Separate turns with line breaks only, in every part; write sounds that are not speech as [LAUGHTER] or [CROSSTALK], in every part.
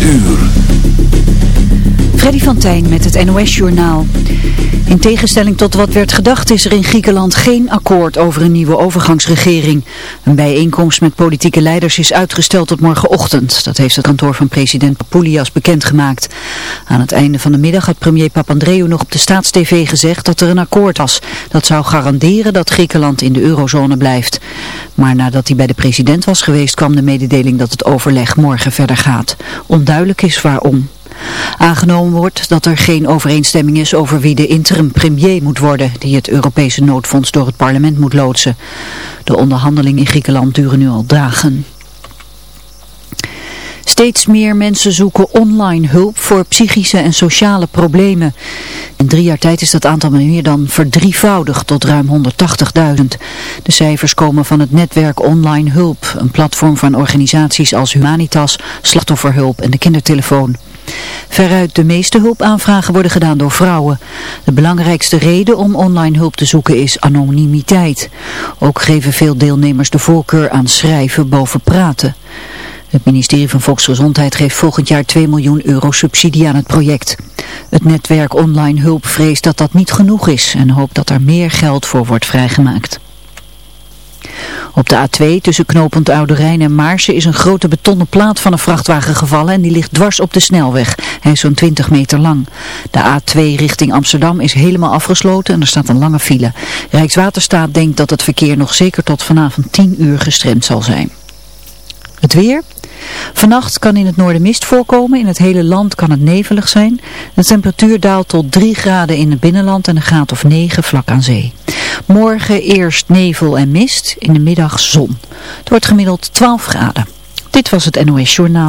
8 uur.
Freddy van Tijn met het NOS-journaal. In tegenstelling tot wat werd gedacht is er in Griekenland geen akkoord over een nieuwe overgangsregering. Een bijeenkomst met politieke leiders is uitgesteld tot morgenochtend. Dat heeft het kantoor van president Papoulias bekendgemaakt. Aan het einde van de middag had premier Papandreou nog op de staatstv gezegd dat er een akkoord was. Dat zou garanderen dat Griekenland in de eurozone blijft. Maar nadat hij bij de president was geweest kwam de mededeling dat het overleg morgen verder gaat. Onduidelijk is waarom. Aangenomen wordt dat er geen overeenstemming is over wie de interim premier moet worden, die het Europese noodfonds door het parlement moet loodsen. De onderhandelingen in Griekenland duren nu al dagen. Steeds meer mensen zoeken online hulp voor psychische en sociale problemen. In drie jaar tijd is dat aantal meer dan verdrievoudigd tot ruim 180.000. De cijfers komen van het netwerk Online Hulp, een platform van organisaties als Humanitas, Slachtofferhulp en de Kindertelefoon. Veruit de meeste hulpaanvragen worden gedaan door vrouwen. De belangrijkste reden om online hulp te zoeken is anonimiteit. Ook geven veel deelnemers de voorkeur aan schrijven boven praten. Het ministerie van Volksgezondheid geeft volgend jaar 2 miljoen euro subsidie aan het project. Het netwerk online hulp vreest dat dat niet genoeg is en hoopt dat er meer geld voor wordt vrijgemaakt. Op de A2 tussen knooppunt Oude Rijn en Maarsen is een grote betonnen plaat van een vrachtwagen gevallen en die ligt dwars op de snelweg. Hij is zo'n 20 meter lang. De A2 richting Amsterdam is helemaal afgesloten en er staat een lange file. Rijkswaterstaat denkt dat het verkeer nog zeker tot vanavond 10 uur gestremd zal zijn. Het weer... Vannacht kan in het noorden mist voorkomen. In het hele land kan het nevelig zijn. De temperatuur daalt tot 3 graden in het binnenland en een graad of 9 vlak aan zee. Morgen eerst nevel en mist, in de middag zon. Het wordt gemiddeld 12 graden. Dit was het NOS Journaal.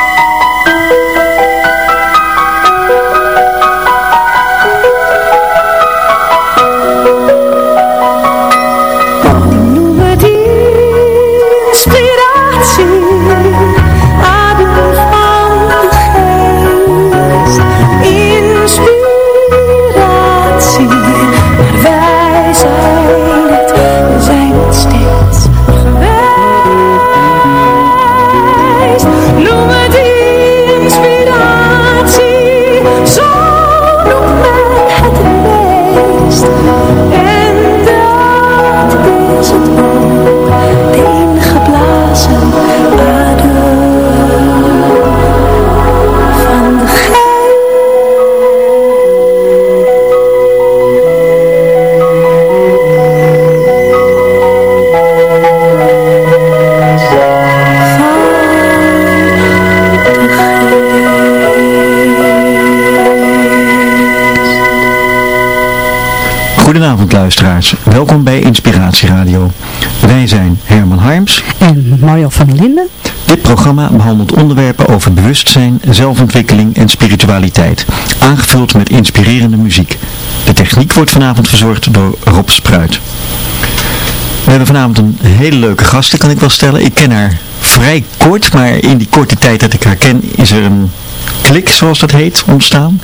Goedenavond luisteraars, welkom bij Inspiratieradio. Wij zijn Herman Harms.
En Mario van Linden.
Dit programma behandelt onderwerpen over bewustzijn, zelfontwikkeling en spiritualiteit, aangevuld met inspirerende muziek. De techniek wordt vanavond verzorgd door Rob Spruit. We hebben vanavond een hele leuke gasten, kan ik wel stellen. Ik ken haar vrij kort, maar in die korte tijd dat ik haar ken is er een klik, zoals dat heet, ontstaan.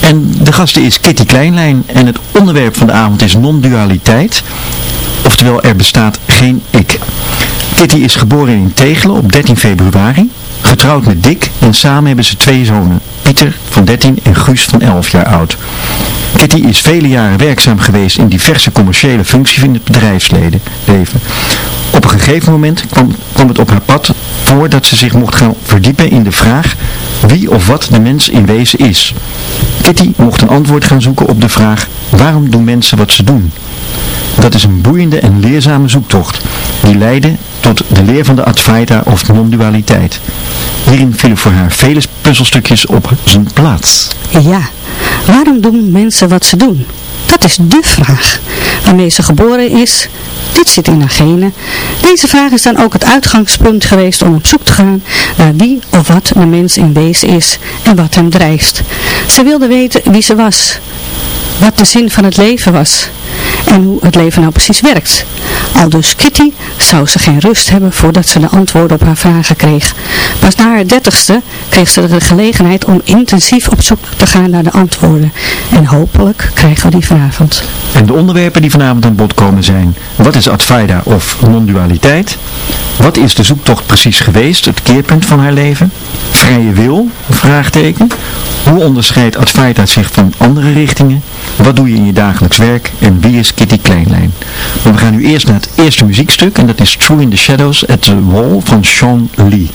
En de gasten is Kitty Kleinlijn en het onderwerp van de avond is non-dualiteit. Oftewel, er bestaat geen ik. Kitty is geboren in Tegelen op 13 februari, getrouwd met Dick en samen hebben ze twee zonen, Pieter van 13 en Guus van 11 jaar oud. Kitty is vele jaren werkzaam geweest in diverse commerciële functies in het bedrijfsleven. Op een gegeven moment kwam, kwam het op haar pad voor dat ze zich mocht gaan verdiepen in de vraag wie of wat de mens in wezen is. Kitty mocht een antwoord gaan zoeken op de vraag waarom doen mensen wat ze doen. Dat is een boeiende en leerzame zoektocht die leidde tot de leer van de Advaita of non-dualiteit. Hierin vielen voor haar vele puzzelstukjes op zijn plaats.
Ja, waarom doen mensen wat ze doen? Dat is dé vraag. Waarmee ze geboren is, dit zit in haar genen. Deze vraag is dan ook het uitgangspunt geweest om op zoek te gaan naar wie of wat de mens in wezen is en wat hem drijft. Ze wilde weten wie ze was, wat de zin van het leven was. En hoe het leven nou precies werkt. Al dus Kitty zou ze geen rust hebben voordat ze de antwoorden op haar vragen kreeg. Pas na haar dertigste kreeg ze de gelegenheid om intensief op zoek te gaan naar de antwoorden. En hopelijk krijgen we die vanavond.
En de onderwerpen die vanavond aan bod komen zijn, wat is Advaita of non-dualiteit? Wat is de zoektocht precies geweest, het keerpunt van haar leven? Vrije wil, vraagteken. Hoe onderscheidt Advaita zich van andere richtingen? Wat doe je in je dagelijks werk? En wie is Kitty Kleinlijn? We gaan nu eerst naar het eerste muziekstuk en dat is True in the Shadows at the Wall van Sean Lee.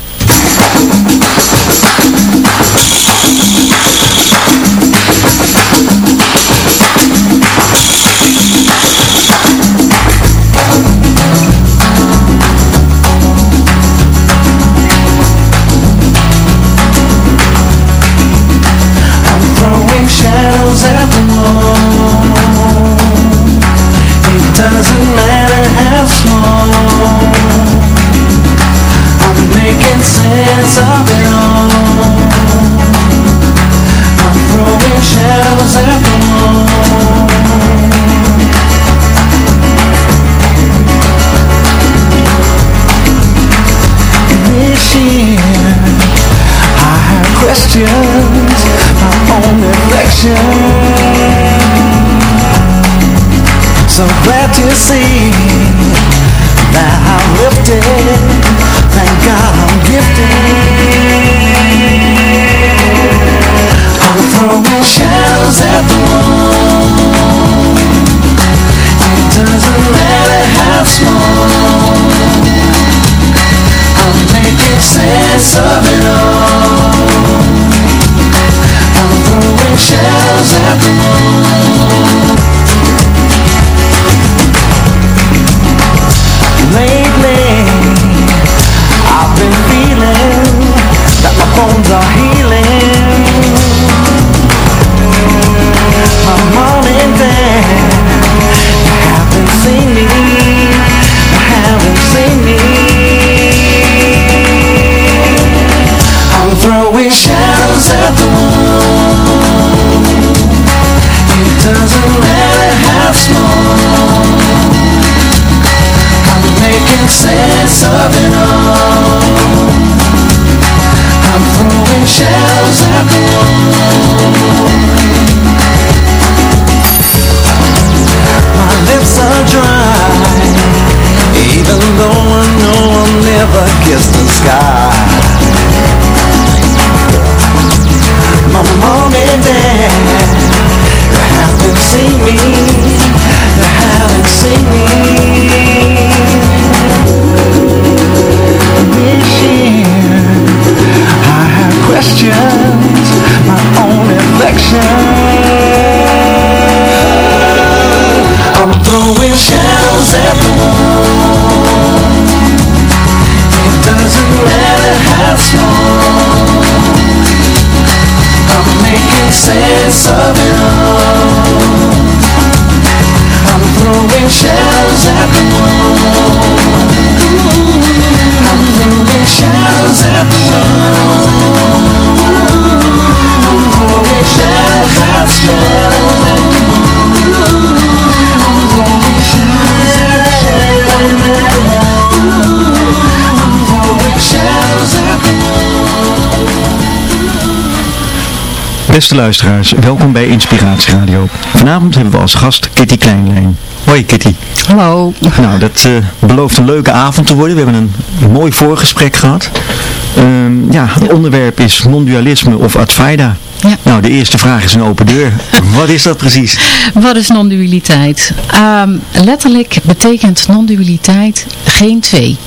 Shadows at. My lips are dry, even though I know I'll never kiss the sky. My mom and dad haven't seen me, they haven't seen me. I'm throwing shadows at the wall. It doesn't matter how small. I'm making sense of it all.
Beste luisteraars, welkom bij Inspiratie Radio. Vanavond hebben we als gast Kitty Kleinlijn. Hoi Kitty.
Hallo.
Nou, dat eh, belooft een leuke avond te worden. We hebben een mooi voorgesprek gehad. Ehm, ja, het onderwerp is non-dualisme of Advaita.
Ja.
Nou, de eerste vraag is een open deur. [LAUGHS] Wat is dat precies?
Wat is non-dualiteit? Ehm, letterlijk betekent non-dualiteit geen twee.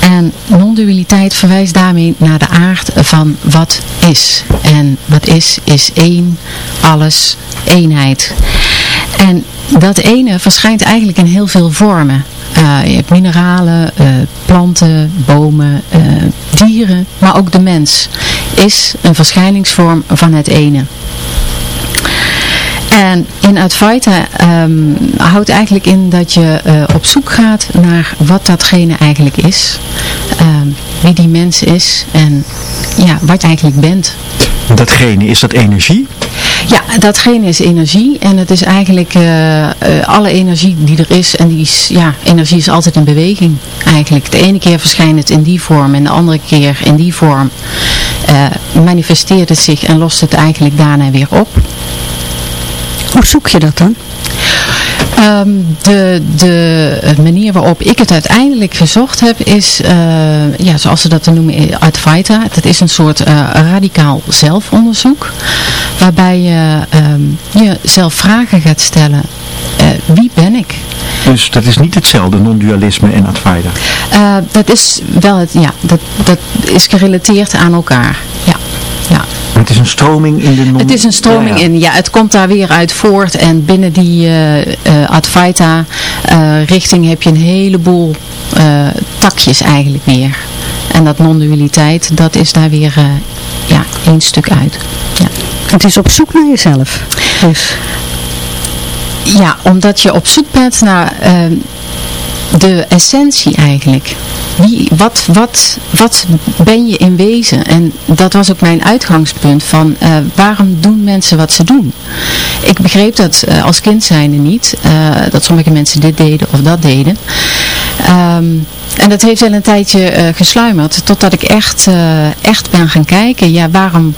En non-dualiteit verwijst daarmee naar de aard van wat is. En wat is, is één, alles, eenheid. En dat ene verschijnt eigenlijk in heel veel vormen. Eh, je hebt mineralen, eh, planten, bomen, eh, dieren, maar ook de mens is een verschijningsvorm van het ene. En in Advaita ehm, houdt eigenlijk in dat je eh, op zoek gaat naar wat datgene eigenlijk is. Ehm, wie die mens is en ja, wat je eigenlijk bent.
Datgene, is dat energie?
Ja, datgene is energie en het is eigenlijk eh, eh, alle energie die er is en die is, ja, energie is altijd in beweging eigenlijk. De ene keer verschijnt het in die vorm en de andere keer in die vorm uh, manifesteert het zich en lost het eigenlijk daarna weer op.
Hoe zoek je dat dan?
Um, de, de manier waarop ik het uiteindelijk gezocht heb is, uh, ja, zoals ze dat noemen, Advaita. Dat is een soort uh, radicaal zelfonderzoek. Waarbij je um, jezelf vragen gaat stellen. Uh, wie ben ik?
Dus dat is niet hetzelfde, non-dualisme en Advaita?
dat is wel het, ja, dat, dat is gerelateerd aan elkaar. Ja, ja.
Het is een stroming in de non
Het is een stroming ja, ja. in, ja. Het komt daar weer uit voort. En binnen die uh, uh, Advaita uh, richting heb je een heleboel takjes eigenlijk weer. En dat non-dualiteit, dat is daar weer ja, één stuk uit. Ja.
Het is op zoek naar jezelf. Dus.
Ja, omdat je op zoek bent naar de essentie eigenlijk. Wie, wat, wat, wat ben je in wezen? En dat was ook mijn uitgangspunt van uh, waarom doen mensen wat ze doen? Ik begreep dat uh, als kind zijnde niet. Uh, dat sommige mensen dit deden of dat deden. Um, en dat heeft wel een tijdje uh, gesluimerd. Totdat ik echt, uh, echt ben gaan kijken. Ja, waarom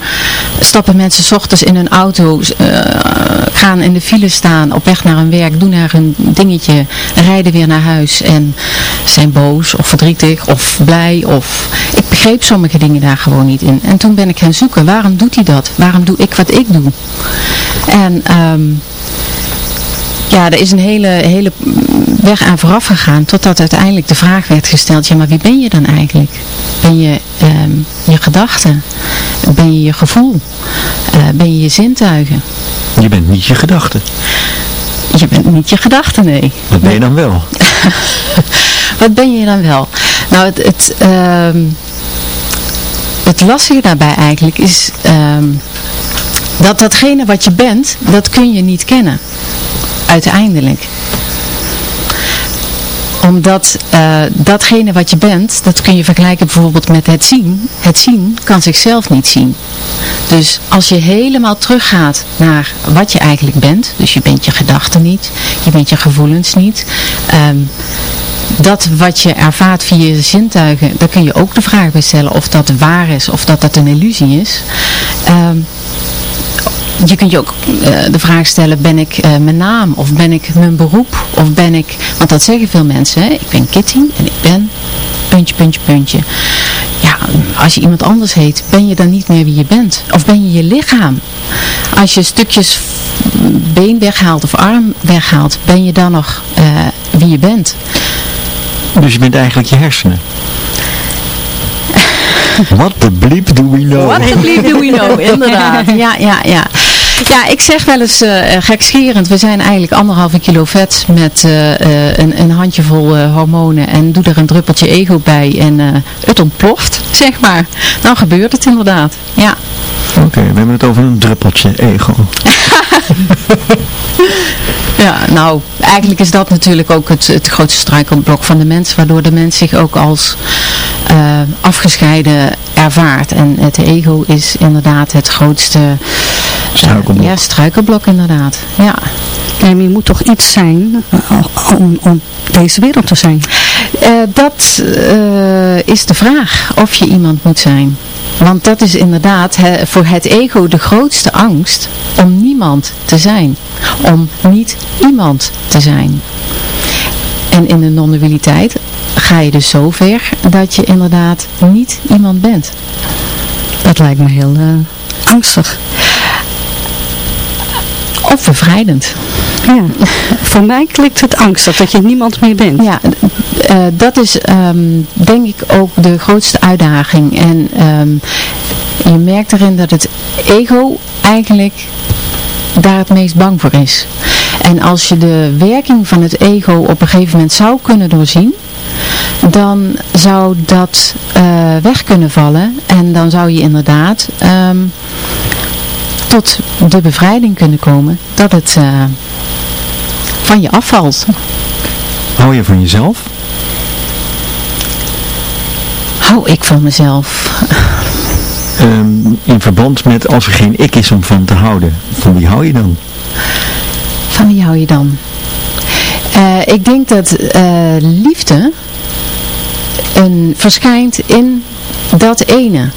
stappen mensen s ochtends in hun auto, uh, gaan in de file staan, op weg naar hun werk, doen naar hun dingetje, rijden weer naar huis en zijn boos of verdrietig of blij. Of... Ik begreep sommige dingen daar gewoon niet in. En toen ben ik gaan zoeken, waarom doet hij dat? Waarom doe ik wat ik doe? En... Um, ja, er is een hele, hele weg aan vooraf gegaan totdat uiteindelijk de vraag werd gesteld, ja maar wie ben je dan eigenlijk? Ben je um, je gedachten? Ben je je gevoel? Uh, ben je je zintuigen?
Je bent niet je gedachten.
Je bent niet je gedachten, nee.
Wat ben je dan wel? [LAUGHS]
Wat ben je dan wel? Nou, het, het, um, het lastige daarbij eigenlijk is um, dat datgene wat je bent, dat kun je niet kennen uiteindelijk. Omdat uh, datgene wat je bent, dat kun je vergelijken bijvoorbeeld met het zien. Het zien kan zichzelf niet zien. Dus als je helemaal teruggaat naar wat je eigenlijk bent, dus je bent je gedachten niet, je bent je gevoelens niet, um, dat wat je ervaart via je zintuigen, daar kun je ook de vraag bij stellen of dat waar is of dat dat een illusie is. Um, je kunt je ook uh, de vraag stellen, ben ik uh, mijn naam of ben ik mijn beroep of ben ik, want dat zeggen veel mensen, hè? ik ben Kitty en ik ben puntje, puntje, puntje. Ja, als je iemand anders heet, ben je dan niet meer wie je bent? Of ben je je lichaam? Als je stukjes been weghaalt of arm weghaalt, ben je dan nog uh, wie je bent?
Dus je bent eigenlijk je hersenen? What the bleep do we know?
What the bleep do we know, [LAUGHS] inderdaad. Ja, ja, ja. Ja, ik zeg wel eens uh, gekscherend, we zijn eigenlijk anderhalve kilo vet met uh, uh, een, een handjevol hormonen en doe er een druppeltje ego bij en het ontploft, zeg maar. Dan gebeurt het inderdaad, ja.
Oké, okay, we hebben het over een druppeltje ego. [LAUGHS]
ja, nou, eigenlijk is dat natuurlijk ook het, het grootste struikelblok van de mens, waardoor de mens zich ook als uh, afgescheiden ervaart. En het ego is inderdaad het grootste
struikelblok.
Uh, ja, struikelblok inderdaad, ja.
En je moet toch iets zijn om, om deze wereld te zijn?
Uh, dat is de vraag, of je iemand moet zijn. Want dat is inderdaad he, voor het ego de grootste angst om niemand te zijn. Om niet iemand te zijn. En in de non-dualiteit ga je dus zo ver dat je inderdaad niet iemand bent.
Dat lijkt me heel uh, angstig.
Of bevrijdend.
Ja, voor mij klinkt het angstig dat je niemand meer bent.
Ja, uh, dat is um, denk ik ook de grootste uitdaging. En um, je merkt erin dat het ego eigenlijk daar het meest bang voor is. En als je de werking van het ego op een gegeven moment zou kunnen doorzien, dan zou dat uh, weg kunnen vallen. En dan zou je inderdaad um, tot de bevrijding kunnen komen dat het uh, van je afvalt.
Hou je van jezelf?
Hou ik van mezelf?
ehm, in verband met als er geen ik is om van te houden. Van wie hou je dan?
Van wie hou je dan? Eh, ik denk dat eh, liefde een, verschijnt in dat ene.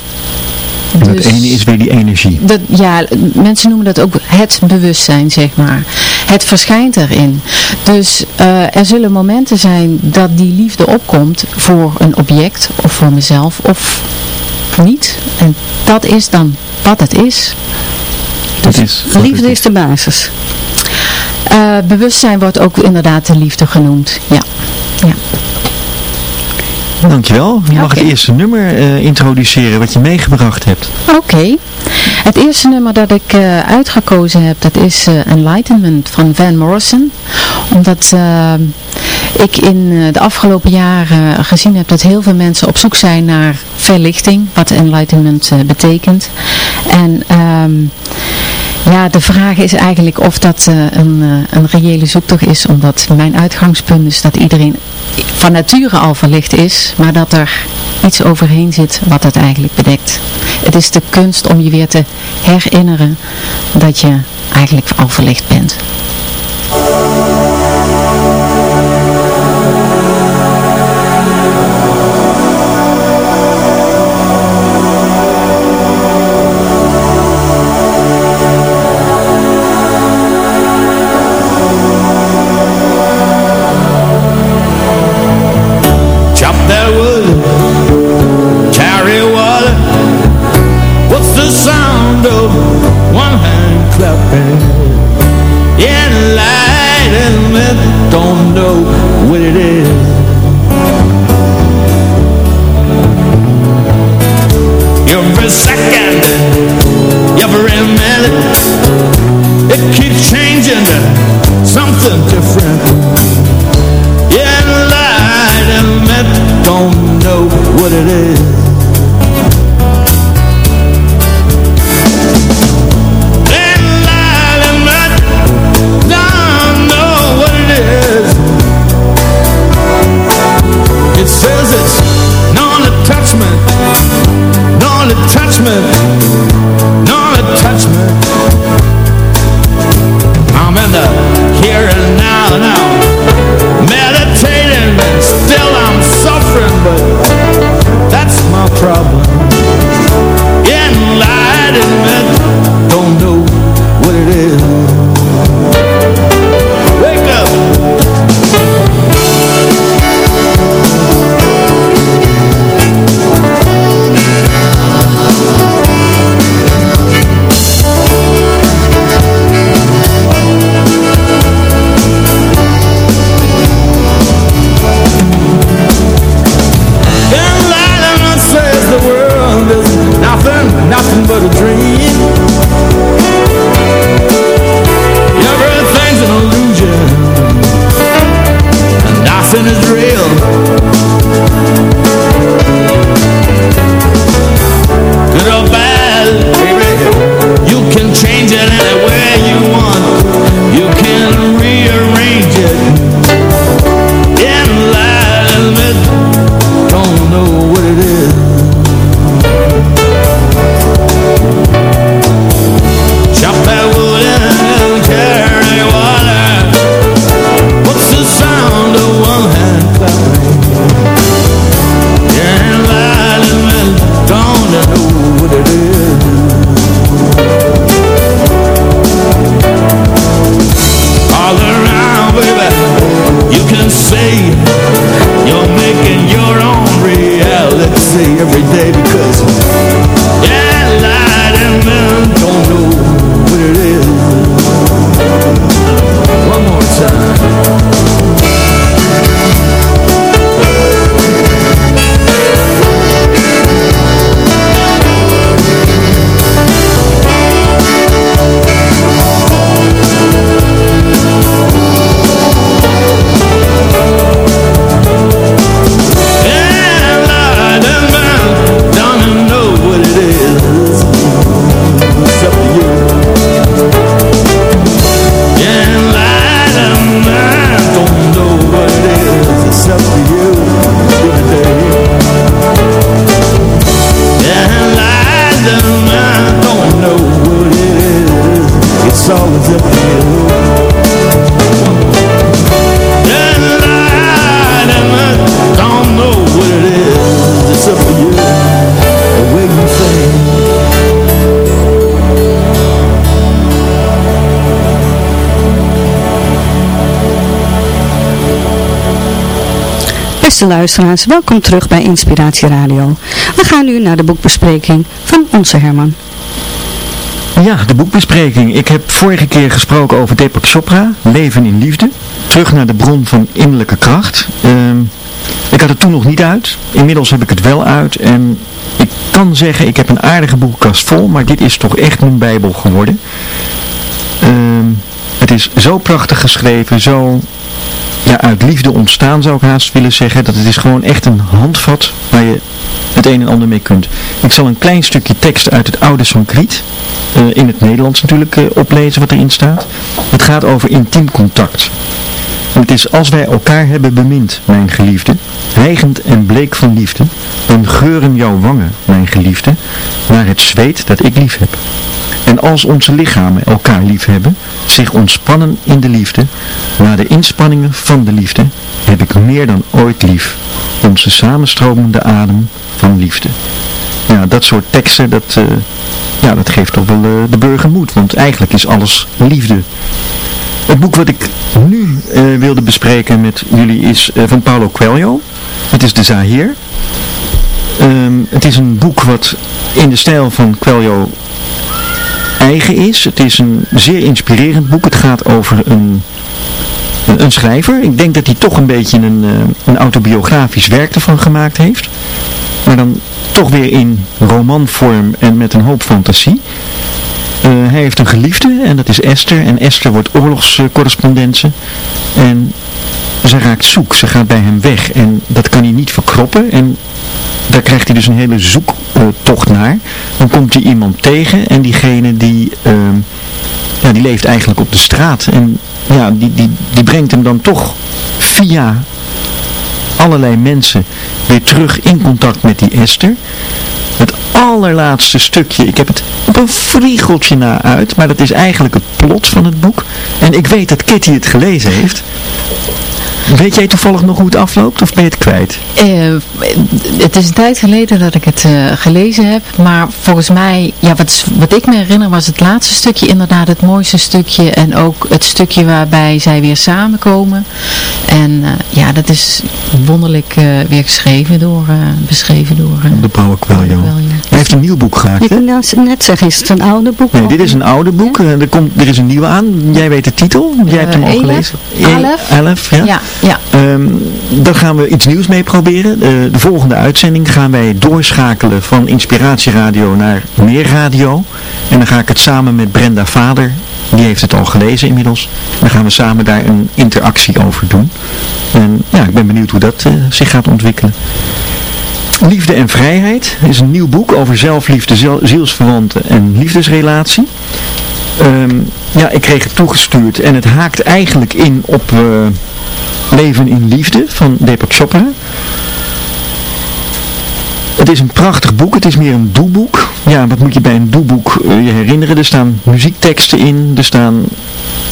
En dat
Dus-
ene is weer die energie.
Dat, ja, mensen noemen dat ook het bewustzijn, zeg maar. Het verschijnt erin. Dus eh, er zullen momenten zijn dat die liefde opkomt voor een object of voor mezelf of niet. En dat is dan wat het is.
Dat is, wat
Liefde
het
is de basis.
Eh, bewustzijn wordt ook inderdaad de liefde genoemd. Ja. ja.
Dankjewel. Je mag het eerste nummer eh, introduceren wat je meegebracht hebt.
Oké. Het eerste nummer dat ik eh, uitgekozen heb, dat is Enlightenment van Van Morrison. Omdat ik in de afgelopen jaren gezien heb dat heel veel mensen op zoek zijn naar verlichting, wat enlightenment betekent. En ehm, ja, de vraag is eigenlijk of dat eh, een, eh, een reële zoektocht is, omdat mijn uitgangspunt is dat iedereen van nature al verlicht is, maar dat er iets overheen zit wat het eigenlijk bedekt. Het is de kunst om je weer te herinneren dat je eigenlijk al verlicht bent.
It is.
Beste luisteraars, welkom terug bij Inspiratie Radio. We gaan nu naar de boekbespreking van onze Herman.
Ja, de boekbespreking. Ik heb vorige keer gesproken over Deepak Chopra, Leven in Liefde. Terug naar de bron van innerlijke kracht. Ehm, ik had het toen nog niet uit. Inmiddels heb ik het wel uit. En ik kan zeggen, ik heb een aardige boekenkast vol. Maar dit is toch echt mijn bijbel geworden. Ehm, het is zo prachtig geschreven, zo ja, uit liefde ontstaan zou ik haast willen zeggen. Dat het is gewoon echt een handvat waar je het een en ander mee kunt. Ik zal een klein stukje tekst uit het oude Sanskriet, uh, in het Nederlands natuurlijk, uh, oplezen wat erin staat. Het gaat over intiem contact. Het is als wij elkaar hebben bemind, mijn geliefde, hijgend en bleek van liefde, dan geuren jouw wangen, mijn geliefde, naar het zweet dat ik lief heb. En als onze lichamen elkaar lief hebben, zich ontspannen in de liefde, na de inspanningen van de liefde, heb ik meer dan ooit lief, onze samenstromende adem van liefde. Ja, dat soort teksten, dat, uh, ja, dat geeft toch wel uh, de burger moed, want eigenlijk is alles liefde. Het boek wat ik nu uh, wilde bespreken met jullie is van Paulo Coelho. Het is De Zahir. Um, het is een boek wat in de stijl van Coelho eigen is. Het is een zeer inspirerend boek. Het gaat over een, een, schrijver. Ik denk dat hij toch een beetje een, een autobiografisch werk ervan gemaakt heeft. Maar dan toch weer in romanvorm en met een hoop fantasie. Uh, hij heeft een geliefde en dat is Esther. En Esther wordt oorlogscorrespondente. En ze raakt zoek. Ze gaat bij hem weg. En dat kan hij niet verkroppen. En daar krijgt hij dus een hele zoektocht naar. Dan komt hij iemand tegen. En diegene die, uh, ja, die leeft eigenlijk op de straat. En ja, die, die, die brengt hem dan toch via allerlei mensen weer terug in contact met die Esther. Het allerlaatste stukje, ik heb het op een vriegeltje na uit, maar dat is eigenlijk het plot van het boek. En ik weet dat Kitty het gelezen heeft. Weet jij toevallig nog hoe het afloopt of ben je het kwijt?
Uh, het is een tijd geleden dat ik het uh, gelezen heb. Maar volgens mij, ja, wat, wat ik me herinner was het laatste stukje inderdaad het mooiste stukje. En ook het stukje waarbij zij weer samenkomen. En uh, ja, dat is wonderlijk weer geschreven door, beschreven door...
de Paulo Coelho. Heeft een nieuw boek gemaakt,
Ik kan net zeggen, is het een oude boek?
Nee, dit is een oude boek. Ja? Er, komt, er is een nieuwe aan. Jij weet de titel. Jij hebt hem al gelezen.
Elf.
Elf, ja.
ja. Ja.
Um, dan gaan we iets nieuws mee proberen. Uh, de volgende uitzending gaan wij doorschakelen van Inspiratieradio naar Meer Radio. En dan ga ik het samen met Brenda Vader, die heeft het al gelezen inmiddels. Dan gaan we samen daar een interactie over doen. En ja, ik ben benieuwd hoe dat uh, zich gaat ontwikkelen. Liefde en Vrijheid is een nieuw boek over zelfliefde, zielsverwanten en liefdesrelatie. Um, ja, ik kreeg het toegestuurd en het haakt eigenlijk in op uh, Leven in Liefde van Deepak Chopra. Het is een prachtig boek, het is meer een doeboek. Ja, wat moet je bij een doeboek uh, je herinneren? Er staan muziekteksten in, er staan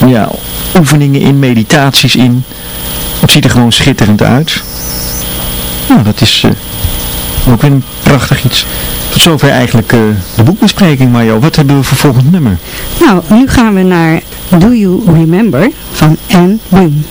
ja, oefeningen in, meditaties in. Het ziet er gewoon schitterend uit. Nou, dat is uh, ook een prachtig iets. Tot zover eigenlijk uh, de boekbespreking, Mario. Wat hebben we voor volgend nummer?
Nou, nu gaan we naar Do You Remember van Anne Wim.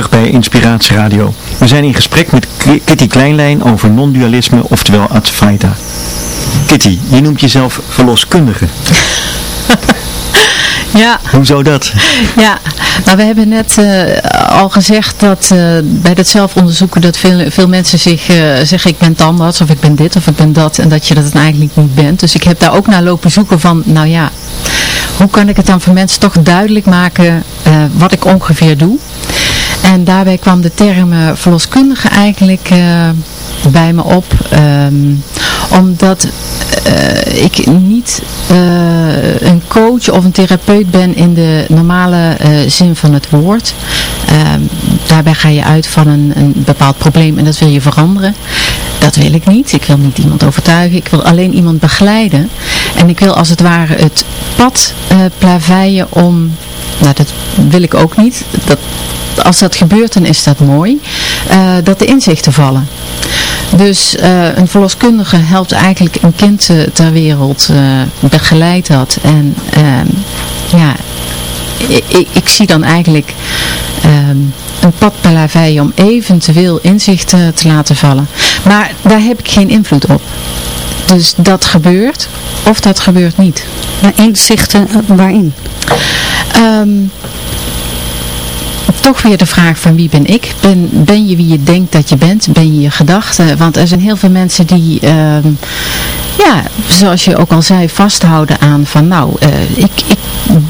Terug bij Inspiratie Radio. We zijn in gesprek met Kitty Kleinlijn over non-dualisme, oftewel Advaita. Kitty, je noemt jezelf verloskundige. [LAUGHS]
Ja,
Hoezo dat?
ja. Nou, we hebben net eh, al gezegd dat eh, bij dat zelfonderzoeken dat veel, veel mensen zich eh, zeggen ik ben tandarts of ik ben dit of ik ben dat en dat je dat eigenlijk niet bent. Dus ik heb daar ook naar lopen zoeken van, nou ja, hoe kan ik het dan voor mensen toch duidelijk maken wat ik ongeveer doe. En daarbij kwam de term eh, verloskundige eigenlijk eh, bij me op. ehm, omdat eh, ik niet een coach of een therapeut ben in de normale zin van het woord. Ehm, daarbij ga je uit van een, een bepaald probleem en dat wil je veranderen. Dat wil ik niet. Ik wil niet iemand overtuigen. Ik wil alleen iemand begeleiden. En ik wil als het ware het pad plaveien om... Nou, dat wil ik ook niet. Dat, als dat gebeurt, dan is dat mooi. eh, dat de inzichten vallen. Dus eh, een verloskundige helpt eigenlijk een kind eh, ter wereld, begeleidt dat. En ehm, ja, ik, ik, zie dan eigenlijk ehm, een pad plaveien om eventueel inzichten te laten vallen. Maar daar heb ik geen invloed op. Dus dat gebeurt, of dat gebeurt niet.
Maar inzichten waarin?
Ehm, toch weer de vraag van wie ben ik? Ben, ben je wie je denkt dat je bent? Ben je je gedachten? Want er zijn heel veel mensen die, ehm, ja, zoals je ook al zei, vasthouden aan van nou, eh, ik, ik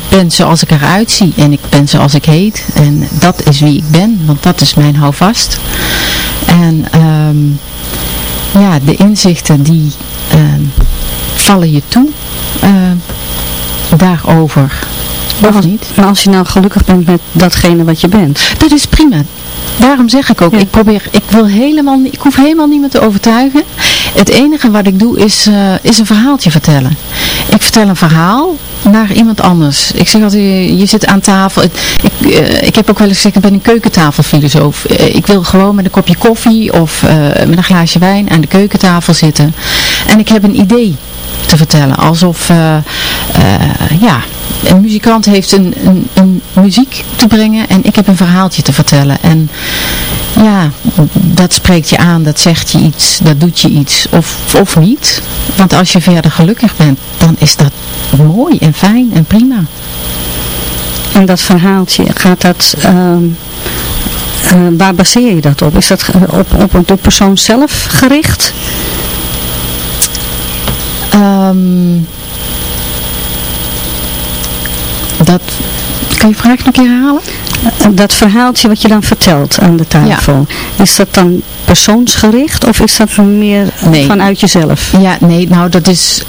ben zoals ik eruit zie en ik ben zoals ik heet. En dat is wie ik ben, want dat is mijn houvast. En ehm, ja, de inzichten die ehm, vallen je toe daarover.
Maar
Of
als,
niet?
maar als je nou gelukkig bent met datgene wat je bent.
Dat is prima. Daarom zeg ik ook,
Ja.
ik probeer, ik wil helemaal, niet- ik hoef helemaal niemand te overtuigen. Het enige wat ik doe is, eh, is een verhaaltje vertellen. Ik vertel een verhaal naar iemand anders. Ik zeg altijd, je, je zit aan tafel. Ik, ik, eh, ik heb ook wel eens gezegd, ik ben een keukentafelfilosoof. Eh, ik wil gewoon met een kopje koffie of met een glaasje wijn aan de keukentafel zitten. En ik heb een idee te vertellen. Alsof, ja, een muzikant heeft een, een, een muziek te brengen en ik heb een verhaaltje te vertellen. En ja, dat spreekt je aan, dat zegt je iets, dat doet je iets of, of niet. Want als je verder gelukkig bent, dan is dat mooi en fijn en prima.
En dat verhaaltje, gaat dat... ehm, eh, waar baseer je dat op? Is dat op, op, op de persoon zelf gericht?
Ehm, dat, kan je vraag nog een keer herhalen?
Eh, Dat verhaaltje wat je dan vertelt aan de tafel, is dat dan persoonsgericht of is dat meer eh,
Nee.
vanuit jezelf?
Ja, nee, nou dat is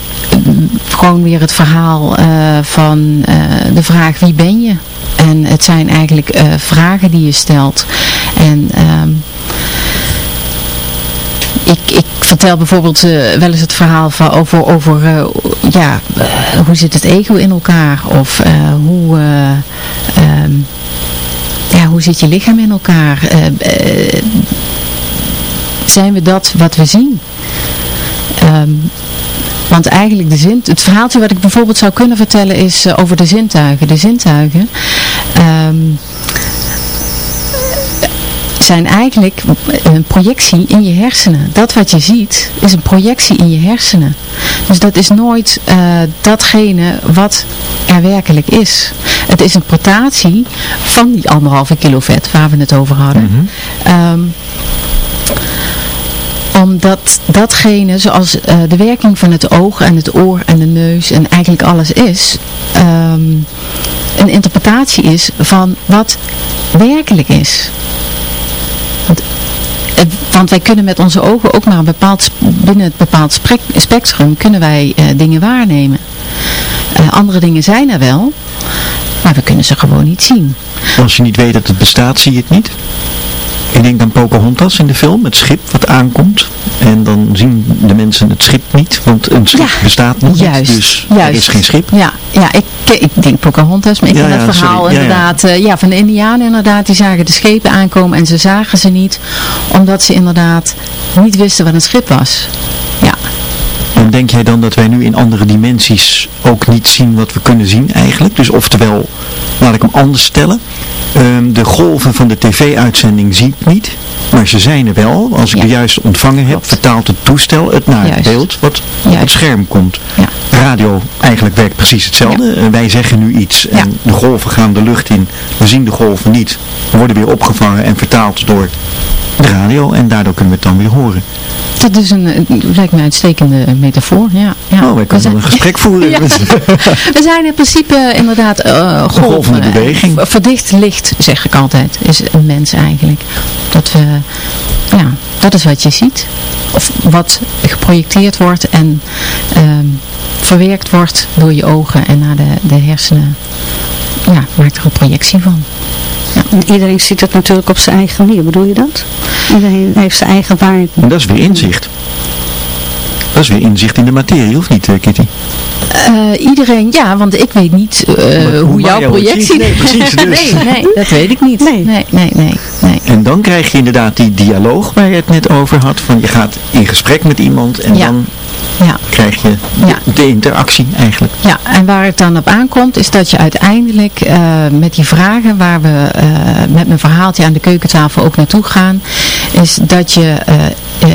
mm, gewoon weer het verhaal eh, van eh, de vraag wie ben je? En het zijn eigenlijk eh, vragen die je stelt. En ehm, ik, ik vertel bijvoorbeeld eh, wel eens het verhaal van over, over eh, ja, eh, hoe zit het ego in elkaar? Of hoe... eh, ehm, ja, hoe zit je lichaam in elkaar? Zijn we dat wat we zien? Ehm, want eigenlijk de zin, het verhaaltje wat ik bijvoorbeeld zou kunnen vertellen is over de zintuigen. De zintuigen ehm, zijn eigenlijk een projectie in je hersenen. Dat wat je ziet is een projectie in je hersenen. Dus dat is nooit eh, datgene wat er werkelijk is. Het is een portatie van die anderhalve kilo vet waar we het over hadden. Ehm, omdat datgene, zoals eh, de werking van het oog en het oor en de neus en eigenlijk alles is, ehm, een interpretatie is van wat werkelijk is. Want, eh, want wij kunnen met onze ogen ook maar een bepaald, binnen het bepaald spectrum kunnen wij eh, dingen waarnemen. Eh, andere dingen zijn er wel, maar we kunnen ze gewoon niet zien.
Als je niet weet dat het bestaat, zie je het niet. Ik denk aan Pocahontas in de film, het schip wat aankomt. En dan zien de mensen het schip niet, want een schip
Ja,
bestaat nog
juist,
niet. Dus
juist.
er is geen schip.
Ja, ja ik, ik denk Pocahontas, maar ik
Ja,
ken
ja,
het verhaal
sorry.
Inderdaad. eh, Ja, van de Indianen inderdaad, die zagen de schepen aankomen en ze zagen ze niet, omdat ze inderdaad niet wisten wat een schip was. Ja,
En denk jij dan dat wij nu in andere dimensies ook niet zien wat we kunnen zien eigenlijk? Dus oftewel, laat ik hem anders stellen. Ehm, de golven van de tv-uitzending zie ik niet, maar ze zijn er wel. Als ik
Ja.
de juiste ontvanger heb, vertaalt het toestel het naar het beeld wat op het scherm komt.
Ja.
Radio eigenlijk werkt precies hetzelfde. Eh, wij zeggen nu iets en
Ja.
de golven gaan de lucht in. We zien de golven niet. We worden weer opgevangen en vertaald door de radio en daardoor kunnen we het dan weer horen.
Dat is een, lijkt me een uitstekende metafoor. Ja, ja.
Oh, wij
We
kunnen
zijn-
een gesprek voeren. [LAUGHS]
Ja. [LAUGHS] We zijn in principe inderdaad eh golven.
golvende beweging.
Eh, Verdicht licht, zeg ik altijd, is een mens eigenlijk. Dat we, ja, dat is wat je ziet. Of wat geprojecteerd wordt en ehm, verwerkt wordt door je ogen en naar de, de hersenen. Ja, maakt er een projectie van.
En Iedereen ziet het natuurlijk op zijn eigen manier, bedoel je dat? Iedereen heeft zijn eigen waarheid.
En dat is weer inzicht. Dat is weer inzicht in de materie, of niet, eh, Kitty?
Eh, iedereen, ja, want ik weet niet eh,
hoe
hoe, jouw projectie...
ziet. Nee, precies, [LAUGHS] dus.
nee, nee, dat weet ik niet.
Nee.
nee, nee, nee. nee.
En dan krijg je inderdaad die dialoog waar je het net over had. Van je gaat in gesprek met iemand en
Ja.
dan
Ja.
krijg je
Ja.
de, de interactie eigenlijk.
Ja, en waar het dan op aankomt is dat je uiteindelijk eh, met die vragen waar we eh, met mijn verhaaltje aan de keukentafel ook naartoe gaan, is dat je eh, eh,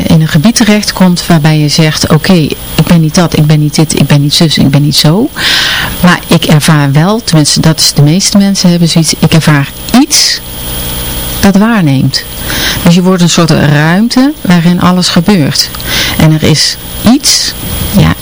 in een gebied terechtkomt waarbij je zegt, oké, ik ben niet dat, ik ben niet dit, ik ben niet zus, ik ben niet zo. Maar ik ervaar wel, tenminste dat is de meeste mensen hebben zoiets, ik ervaar iets dat waarneemt. Dus je wordt een soort ruimte waarin alles gebeurt. En er is iets, ja,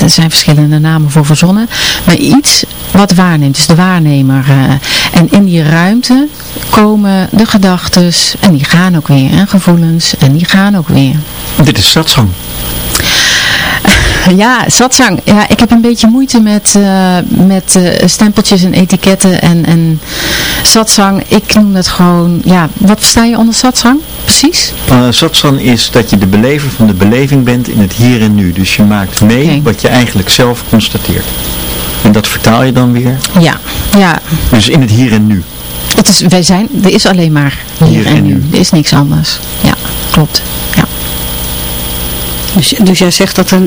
er zijn verschillende namen voor verzonnen, maar iets wat waarneemt, dus de waarnemer. eh, en in die ruimte komen de gedachtes en die gaan ook weer, en gevoelens en die gaan ook weer.
Dit is satsang. [LAUGHS]
Ja, satsang. Ja, ik heb een beetje moeite met, eh, met eh, stempeltjes en etiketten en, en satsang. Ik noem dat gewoon, ja, wat versta je onder satsang? Precies?
Uh, satsang is dat je de belever van de beleving bent in het hier en nu. Dus je maakt mee wat je eigenlijk zelf constateert. En dat vertaal je dan weer.
Ja, ja.
Dus in het hier en nu.
Het is, wij zijn, er is alleen maar hier,
Hier
en
en
nu.
nu.
Er is niks anders. Ja, klopt. Ja.
Dus, dus jij zegt dat er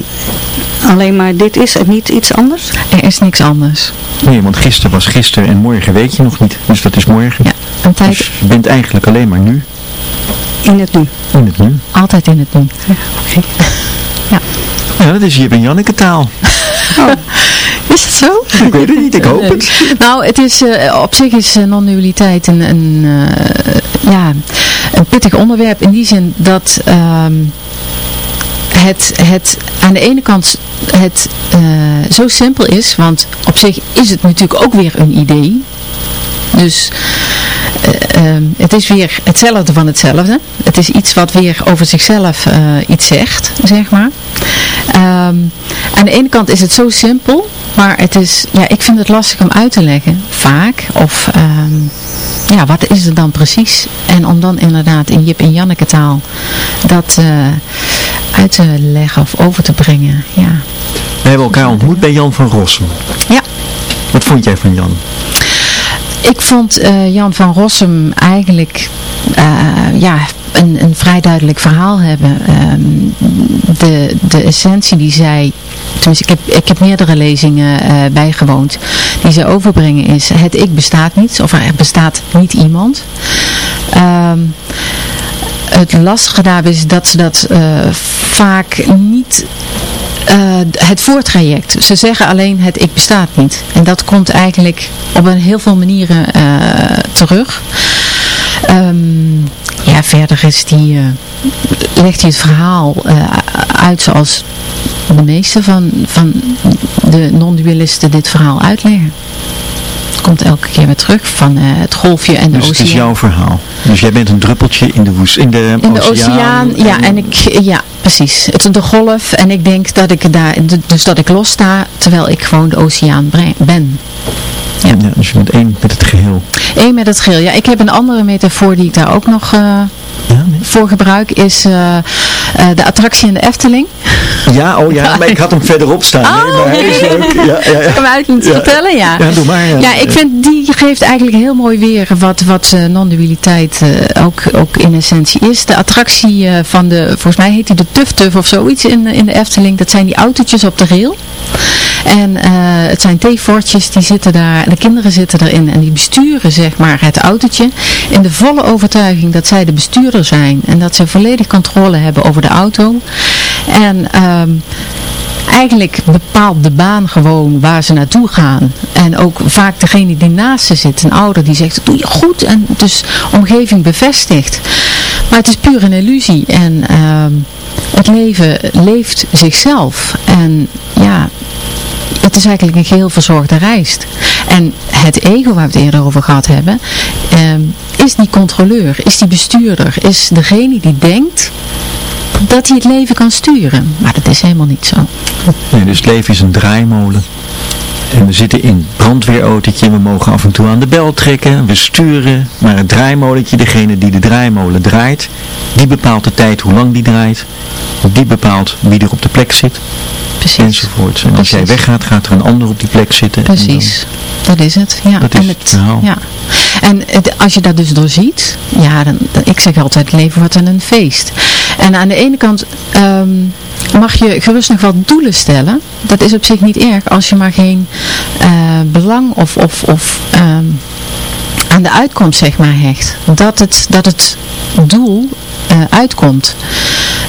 alleen maar dit is en niet iets anders?
Er is niks anders.
Nee, want gisteren was gisteren en morgen weet je nog niet. Dus dat is morgen.
Ja, een tijd
Dus je bent eigenlijk alleen maar nu.
In het nu.
In het nu.
altijd in het nu.
Ja, dat is Jip en Janneke taal. [LAUGHS]
Is het zo? [LAUGHS]
Ik weet het niet, ik hoop
Nee.
het.
Nou, het is, eh, op zich is eh, non-dualiteit een, een, eh, ja, een pittig onderwerp in die zin dat ehm, het, het aan de ene kant het zo simpel is, want op zich is het natuurlijk ook weer een idee. Dus eh, ehm, het is weer hetzelfde van hetzelfde. Het is iets wat weer over zichzelf iets zegt, zeg maar. Ehm, aan de ene kant is het zo simpel, maar het is, ja, ik vind het lastig om uit te leggen, vaak. Of, ehm, ja, wat is het dan precies? En om dan inderdaad in Jip en Janneke taal dat eh, uit te leggen of over te brengen, ja.
We hebben elkaar ontmoet bij Jan van Rossum.
Ja,
Wat vond jij van Jan?
Ik vond eh, Jan van Rossum eigenlijk eh, ja, een, een vrij duidelijk verhaal hebben. Ehm, de, de essentie die zij, tenminste ik heb, ik heb meerdere lezingen eh, bijgewoond, die zij overbrengen is, het ik bestaat niet, of er bestaat niet iemand. Ehm, het lastige daarbij is dat ze dat eh, vaak niet eh, het voortraject. Ze zeggen alleen het ik bestaat niet. En dat komt eigenlijk op een heel veel manieren terug. Ehm, ja, verder is die, legt hij het verhaal uit zoals de meeste van, van de non-dualisten dit verhaal uitleggen. Het komt elke keer weer terug van eh, het golfje en de
Dus het is
oceaan.
jouw verhaal. Dus jij bent een druppeltje in de woest, in de,
In de oceaan, ja, en ik, ja, precies. Het is de golf en ik denk dat ik daar, dus dat ik los sta, terwijl ik gewoon de oceaan ben.
Ja, dus je bent één met het geheel.
Eén met het geel. Ja, ik heb een andere metafoor die ik daar ook nog eh,
Ja, nee.
voor gebruik, is eh, de attractie in de Efteling.
Ja, oh ja, maar ik had hem verderop staan. nee, maar hij is [LAUGHS] leuk. Ja, ja, ja.
uit moeten vertellen, ja.
Ja, doe maar.
Ja, ik vind die geeft eigenlijk heel mooi weer wat, wat eh, non-dualiteit eh, ook, ook in essentie is. De attractie eh, van de, volgens mij heet die de Tuf Tuf of zoiets in, in de Efteling. Dat zijn die autootjes op de rail. En het zijn theefortjes, die zitten daar, de kinderen zitten erin en die besturen zeg maar het autootje in de volle overtuiging dat zij de bestuurder zijn en dat ze volledig controle hebben over de auto. En ehm, eigenlijk bepaalt de baan gewoon waar ze naartoe gaan. En ook vaak degene die naast ze zit, een ouder, die zegt, doe je goed. En dus omgeving bevestigt. Maar het is puur een illusie. En ehm, het leven leeft zichzelf. En ja, het is eigenlijk een geheel verzorgde reis. En het ego waar we het eerder over gehad hebben, ehm, is die controleur, is die bestuurder, is degene die denkt dat hij het leven kan sturen. Maar dat is helemaal niet zo.
Nee, dus het leven is een draaimolen. En we zitten in het brandweerautootje, we mogen af en toe aan de bel trekken, we sturen, maar het draaimolentje, degene die de draaimolen draait, die bepaalt de tijd hoe lang die draait, die bepaalt wie er op de plek zit,
Precies.
enzovoort. En als jij weggaat, gaat er een ander op die plek zitten. en
Precies, dat is het. Ja.
Dat is
en
het verhaal.
Ja. En het, als je dat dus doorziet, ja, dan, dan- ik zeg altijd, leven wordt dan een feest. En aan de ene kant ehm, mag je gerust nog wel doelen stellen. Dat is op zich niet erg als je maar geen eh, belang of, of, of ehm, aan de uitkomst zeg maar hecht. Dat het, dat het doel eh, uitkomt.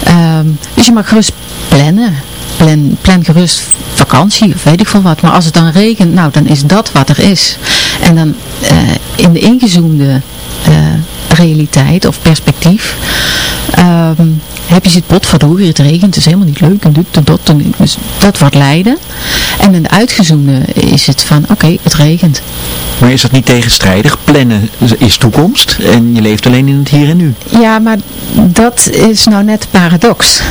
Ehm, dus je mag gerust plannen. Plan, plan gerust vakantie of weet ik veel wat. Maar als het dan regent, nou dan is dat wat er is. En dan eh, in de ingezoomde eh, realiteit of perspectief ehm, heb je zit potverdorie, het regent, het is helemaal niet leuk en dit en dat. En, dus dat wordt lijden. En in de uitgezoomde is het van, oké, het regent.
Maar is dat niet tegenstrijdig? Plannen is toekomst en je leeft alleen in het hier en nu.
Ja, maar dat is nou net de paradox.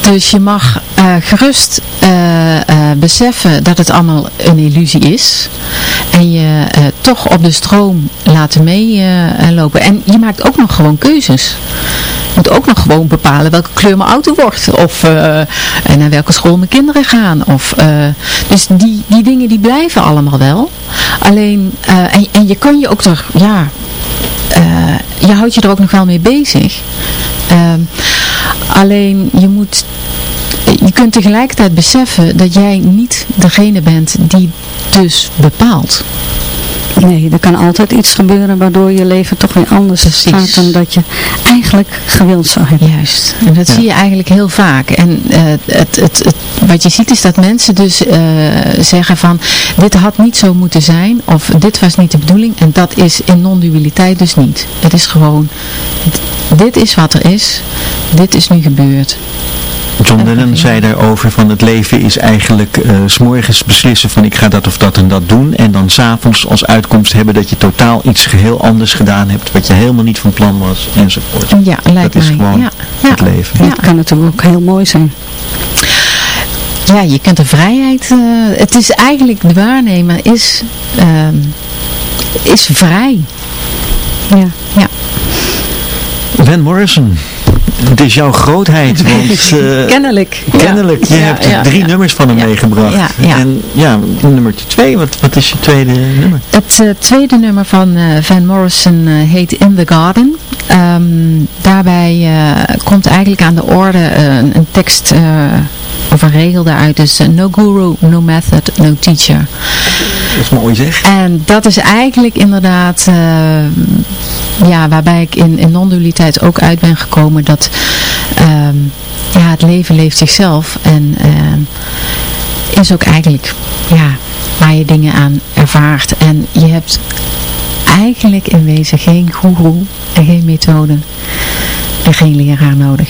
Dus je mag eh, gerust eh, eh, beseffen dat het allemaal een illusie is. En je toch op de stroom laten meelopen. en je maakt ook nog gewoon keuzes. Je moet ook nog gewoon bepalen welke kleur mijn auto wordt. Of naar welke school mijn kinderen gaan. Of, dus die, die dingen die blijven allemaal wel. Alleen, en, en je kan je ook toch, ja, je houdt je er ook nog wel mee bezig. Alleen je moet, je kunt tegelijkertijd beseffen dat jij niet degene bent die dus bepaalt.
Nee, er kan altijd iets gebeuren waardoor je leven toch weer anders
Precies.
gaat dan dat je eigenlijk gewild zou hebben.
Juist. En dat zie je eigenlijk heel vaak. En eh, het, het, het, wat je ziet is dat mensen dus eh, zeggen van dit had niet zo moeten zijn of dit was niet de bedoeling en dat is in non-dualiteit dus niet. Het is gewoon dit is wat er is, dit is nu gebeurd.
John Lennon zei daarover van het leven is eigenlijk eh, s s'morgens beslissen van ik ga dat of dat en dat doen. En dan s'avonds als uitkomst hebben dat je totaal iets geheel anders gedaan hebt. Wat je helemaal niet van plan was enzovoort.
Ja, lijkt
dat is
mij.
gewoon
ja, ja.
het leven.
Het kan natuurlijk ook heel mooi zijn.
Ja, je kunt de vrijheid, eh, het is eigenlijk, de waarnemer is, ehm, is vrij.
Ja.
Ja.
Van Morrison, het is jouw grootheid. Want [LAUGHS] eh,
Kennelijk.
kennelijk, je hebt
ja,
drie nummers van hem meegebracht. En ja, nummertje twee, wat, wat is je tweede nummer?
Het eh, tweede nummer van eh, Van Morrison heet In the Garden. Ehm, daarbij komt eigenlijk aan de orde een, een tekst of een regel daaruit. Dus eh, no guru, no method, no teacher.
Dat is mooi zeg.
En dat is eigenlijk inderdaad, eh, ja, waarbij ik in, in non-dualiteit ook uit ben gekomen dat ehm, ja, het leven leeft zichzelf en ehm, is ook eigenlijk, ja, waar je dingen aan ervaart. En je hebt eigenlijk in wezen geen goeroe en geen methode en geen leraar nodig.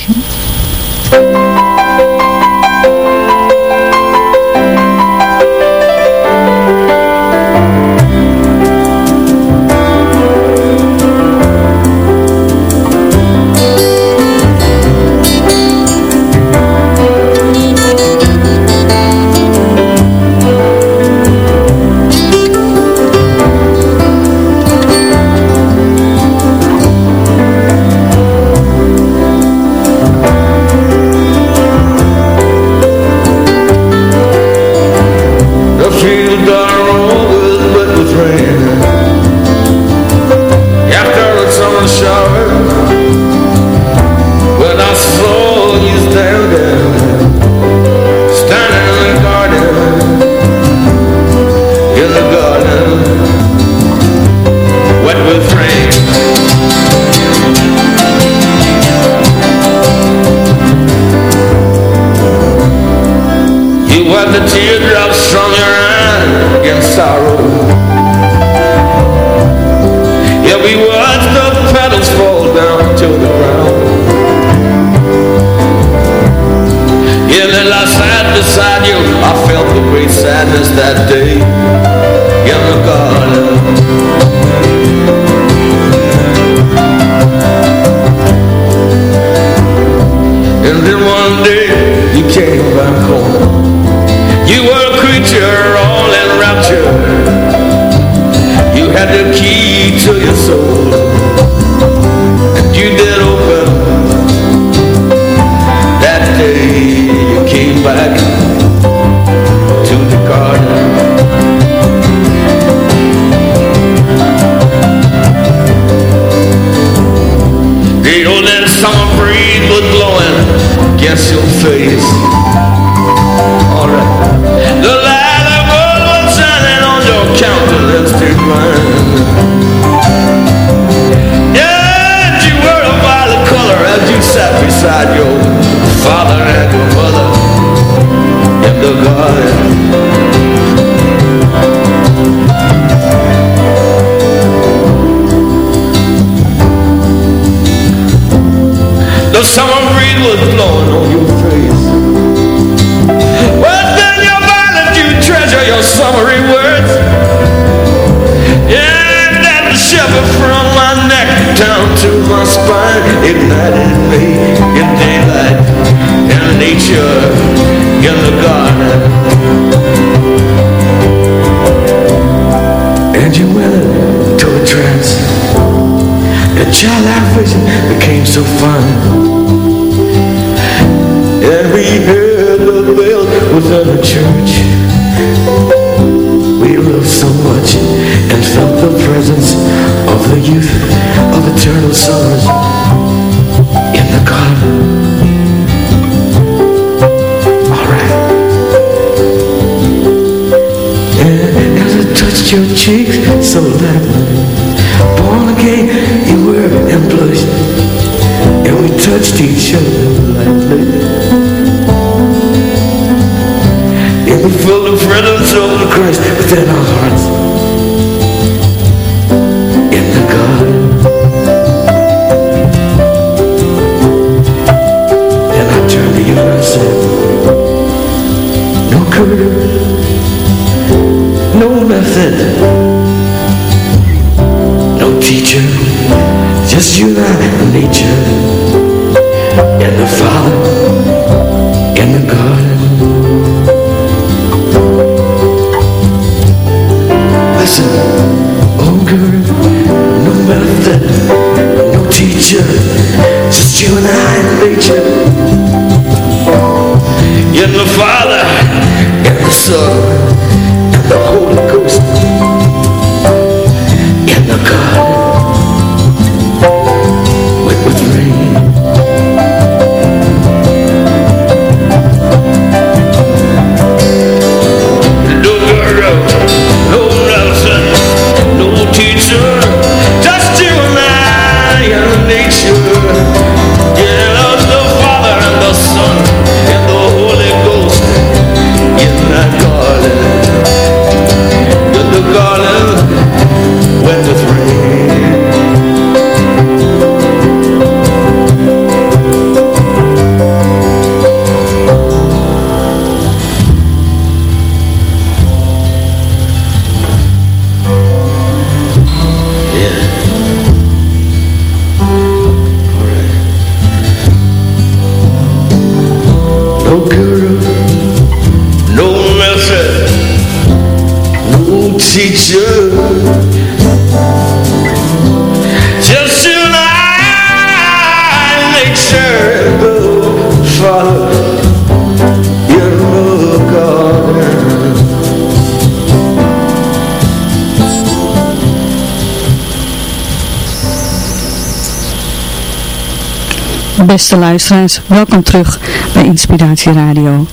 Beste luisteraars, welkom terug bij Inspiratie Radio.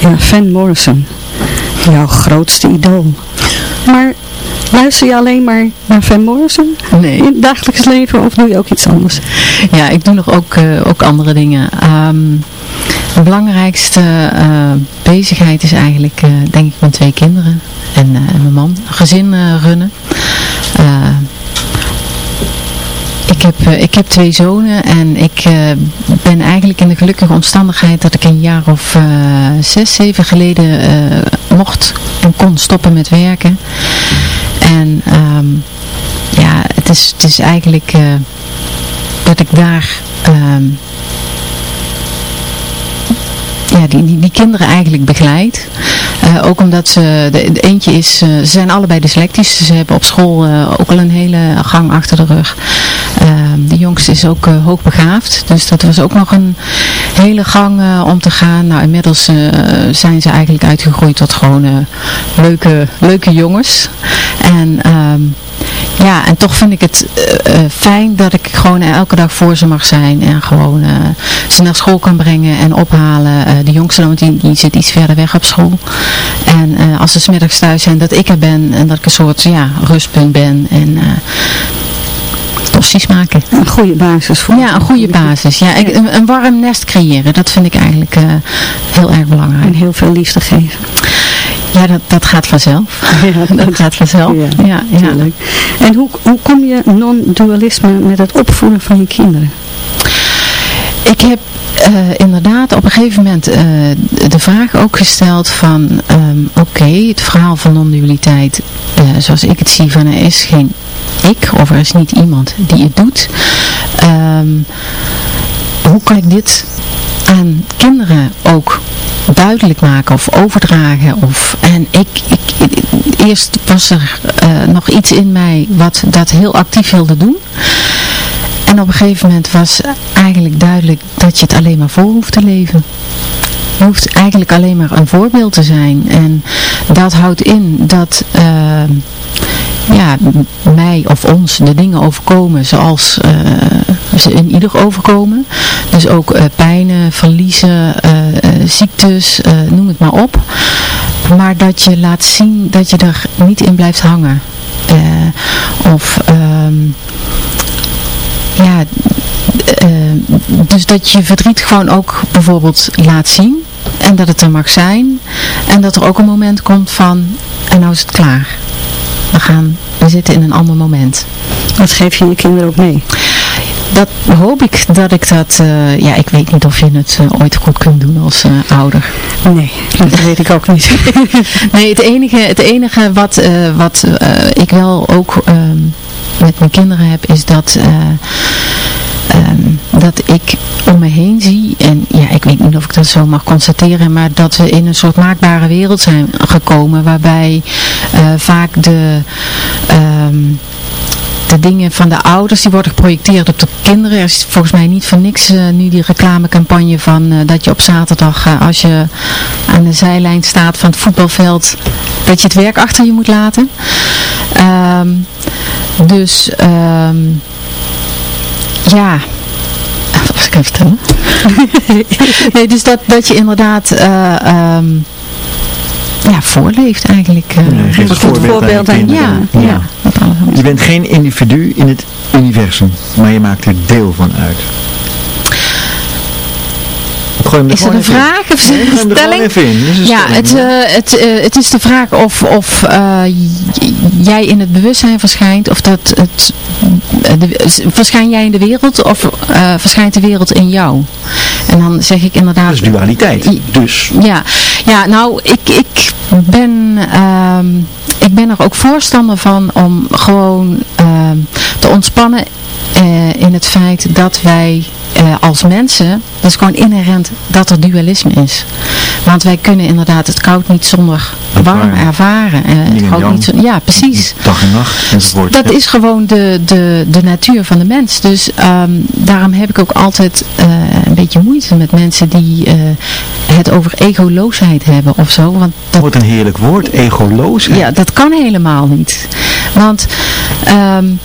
Ja, Van Morrison, jouw grootste idool. Maar Luister je alleen maar naar Van Morrison
nee.
in het dagelijks leven of doe je ook iets anders?
Ja, ik doe nog ook, eh, ook andere dingen. Um, de belangrijkste eh, bezigheid is eigenlijk, eh, denk ik, mijn twee kinderen en, en mijn man. Gezin runnen. Ik heb, eh, ik heb twee zonen en ik eh, ben eigenlijk in de gelukkige omstandigheid dat ik een jaar of eh, zes, zeven geleden mocht en kon stoppen met werken. En ehm, ja, het is, het is eigenlijk dat ik daar... Ehm, ja, die, die, die kinderen eigenlijk begeleid. Ook omdat ze, de, eentje is, ze zijn allebei dyslectisch. Dus ze hebben op school ook al een hele gang achter de rug. Ehm, de jongste is ook eh, hoogbegaafd, dus dat was ook nog een hele gang eh, om te gaan. Nou, inmiddels eh, zijn ze eigenlijk uitgegroeid tot gewoon leuke, leuke jongens. En... Ehm, ja, en toch vind ik het fijn dat ik gewoon elke dag voor ze mag zijn. En gewoon ze naar school kan brengen en ophalen. de jongste dan, die, die zit iets verder weg op school. En als ze smiddags thuis zijn, dat ik er ben. En dat ik een soort ja, rustpunt ben. En maken.
Een goede basis voor.
Ja, een goede basis. Ja, ik- een, een warm nest creëren, dat vind ik eigenlijk eh, heel erg belangrijk.
En heel veel liefde geven.
Ja, dat, dat gaat vanzelf. [LAUGHS]
Ja, [LAUGHS]
dat gaat vanzelf.
Ja,
Ja.
En hoe, hoe kom je non-dualisme met het opvoeden van je kinderen?
Ik heb eh, inderdaad op een gegeven moment eh, de vraag ook gesteld van, ehm, oké, het verhaal van non-dualiteit, eh, zoals ik het zie, van er is geen ik of er is niet iemand die het doet. Ehm, hoe kan ik dit aan kinderen ook duidelijk maken of overdragen. Of, en ik, ik, eerst was er nog iets in mij wat dat heel actief wilde doen. En op een gegeven moment was eigenlijk duidelijk dat je het alleen maar voor hoeft te leven. Je hoeft eigenlijk alleen maar een voorbeeld te zijn. En dat houdt in dat uh, ja, mij of ons de dingen overkomen zoals uh, ze in ieder overkomen. Dus ook uh, pijnen, verliezen, ziektes, noem het maar op. Maar dat je laat zien dat je er niet in blijft hangen. of... Um, ja, uh, dus dat je verdriet gewoon ook bijvoorbeeld laat zien. En dat het er mag zijn. En dat er ook een moment komt van, en nou is het klaar. We gaan, we zitten in een ander moment.
Dat geef je je kinderen ook mee?
Dat hoop ik dat ik dat, uh, ja ik weet niet of je het uh, ooit goed kunt doen als uh, ouder.
Nee, dat weet ik ook niet. [LAUGHS]
nee, het enige, het enige wat, wat ik wel ook um, met mijn kinderen heb is dat... Um, dat ik om me heen zie, en ja, ik weet niet of ik dat zo mag constateren, maar dat we in een soort maakbare wereld zijn gekomen, waarbij uh, vaak de, um, de dingen van de ouders, die worden geprojecteerd op de kinderen. Er is volgens mij niet voor niks uh, nu die reclamecampagne van uh, dat je op zaterdag, als je aan de zijlijn staat van het voetbalveld, dat je het werk achter je moet laten. Um, dus... Um, ja, was ik even vertellen? [LAUGHS] nee, dus dat, dat je inderdaad um, ja, voorleeft eigenlijk. Uh,
geef het voorbeeld, voorbeeld aan,
ja, ja. ja.
Je bent geen individu in het universum, maar je maakt er deel van uit.
Is dat een vraag of
nee,
een stelling?
Een
ja, het, uh, het, uh, het is de vraag of, of uh, jij in het bewustzijn verschijnt, of dat het, de, verschijn jij in de wereld, of verschijnt de wereld in jou? En dan zeg ik inderdaad...
Dat is dualiteit, dus.
Ja, ja nou, ik, ik ben... Um, ik ben er ook voorstander van om gewoon uh, te ontspannen in het feit dat wij uh, als mensen, dat is gewoon inherent dat er dualisme is. Want wij kunnen inderdaad het koud niet zonder warm ervaren. Het koud niet ja, precies.
Dag en nacht enzovoort.
Dat is gewoon de, de, de natuur van de mens. Dus um, daarom heb ik ook altijd een beetje moeite met mensen die het over egoloosheid hebben of zo. Want
dat wordt een heerlijk woord, egoloosheid.
Ja, dat kan helemaal niet. Want... Um,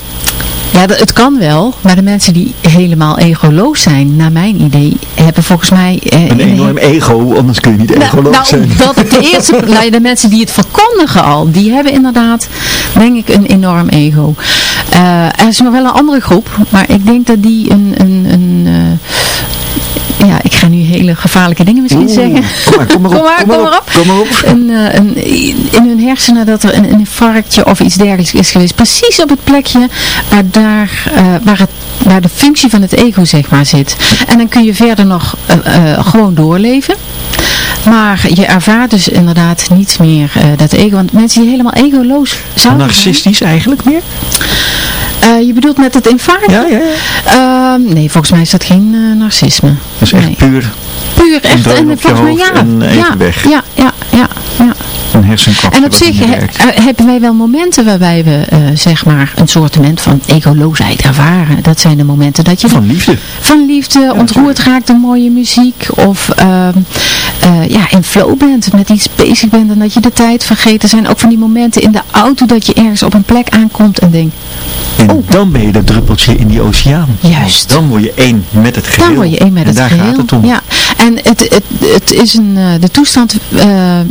ja, het kan wel, maar de mensen die helemaal egoloos zijn, naar mijn idee, hebben volgens mij...
Eh, een enorm ego, anders kun je niet
nou,
egoloos
nou,
zijn.
Dat de [LAUGHS] eerste, nou, de mensen die het verkondigen al, die hebben inderdaad, denk ik, een enorm ego. Uh, er is nog wel een andere groep, maar ik denk dat die een... een, een uh, ik ga nu hele gevaarlijke dingen misschien
Oeh,
zeggen.
Kom maar, kom maar [LAUGHS] op.
kom maar, kom maar op.
Kom maar op.
Een, uh, een, in hun hersenen dat er een, een infarctje of iets dergelijks is geweest. Precies op het plekje waar, daar, uh, waar, het, waar de functie van het ego zeg maar zit. En dan kun je verder nog uh, gewoon doorleven. Maar je ervaart dus inderdaad niet meer dat ego. Want mensen die helemaal egoloos zouden
Narcistisch eigenlijk meer?
Uh, je bedoelt met het infarct?
Ja, ja,
ja. Uh, nee, volgens mij is dat geen uh, narcisme.
Dat is echt
nee.
puur
Puur, echt.
En volgens mij ja.
En
even
ja,
weg.
ja, ja, ja, ja.
Een.
En op zich he- hebben wij wel momenten waarbij we eh, zeg maar een soortement van egoloosheid ervaren. Dat zijn de momenten dat je
Van liefde.
van liefde ontroerd raakt door mooie muziek of ehm, eh, ja, in flow bent, met iets bezig bent en dat je de tijd vergeet. Er zijn ook van die momenten in de auto dat je ergens op een plek aankomt en denkt,
En dan ben je dat druppeltje in die oceaan.
Juist.
Dan word je één met het geheel.
dan word je één met
en
het
daar
geheel.
gaat het om.
Ja, en het, het, het is een, eh, de toestand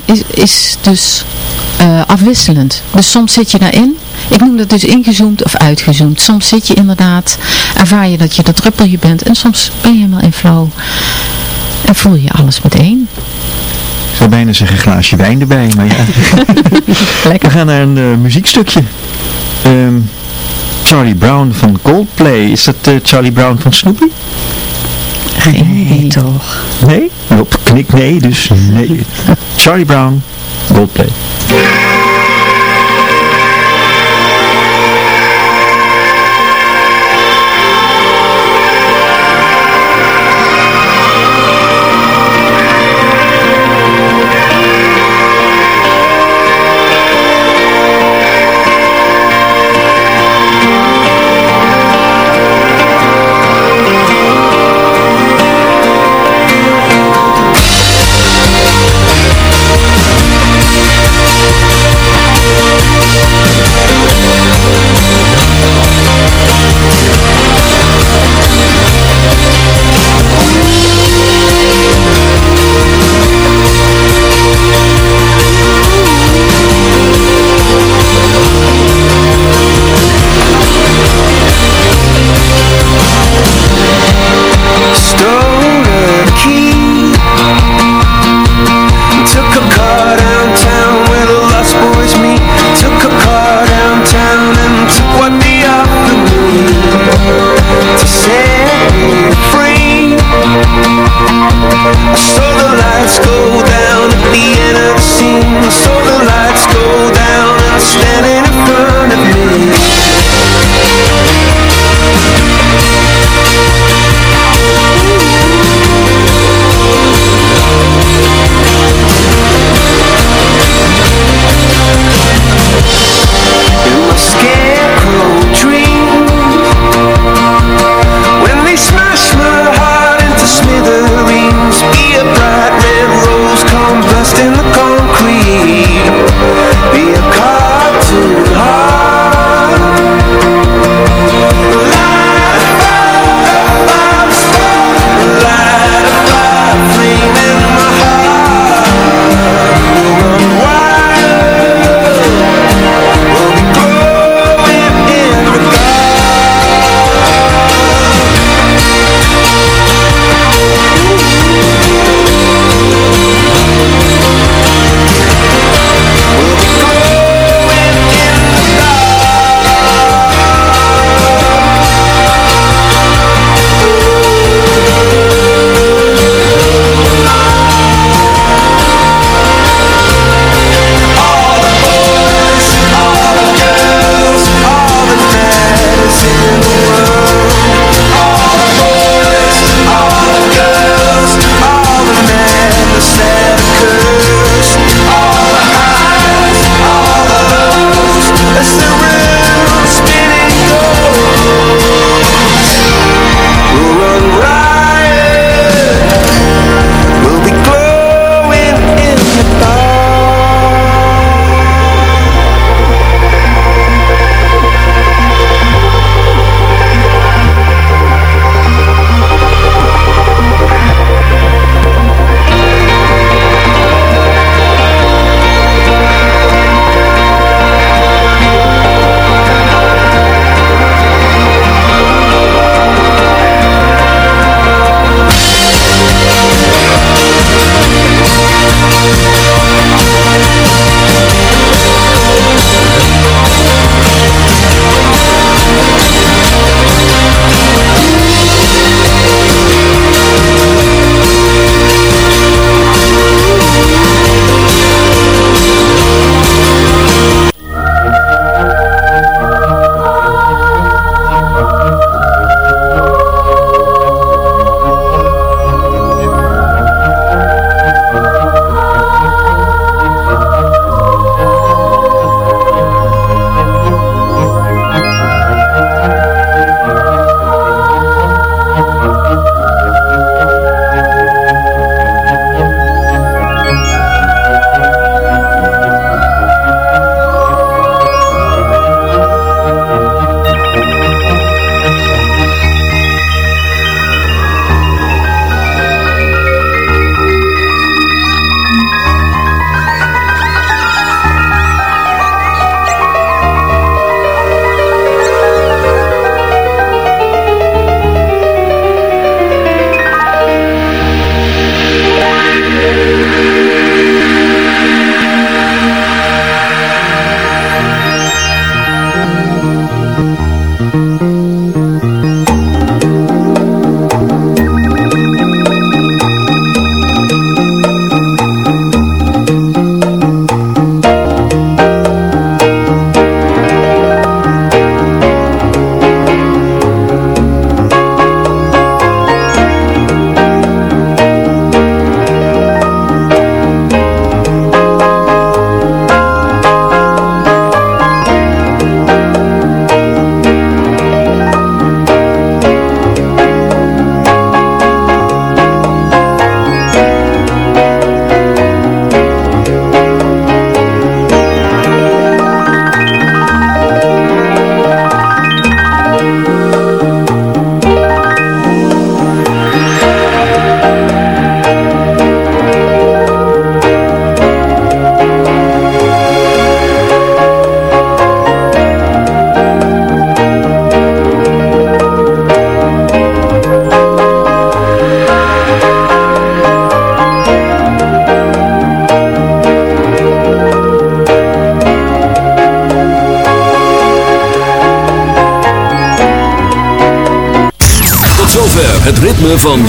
is, is dus eh, afwisselend. Dus soms zit je daarin. Ik noem dat dus ingezoomd of uitgezoomd. Soms zit je inderdaad, ervaar je dat je dat druppelje bent. En soms ben je helemaal in flow. En voel je alles meteen.
Ik zou bijna zeggen een glaasje wijn erbij, maar ja. [LAUGHS] We gaan naar een eh, muziekstukje. Ehm, Charlie Brown van Coldplay. Is dat eh, Charlie Brown van Snoopy?
Nee, toch.
Nee? Op knik nee, dus nee. [LAUGHS] Charlie Brown, Coldplay.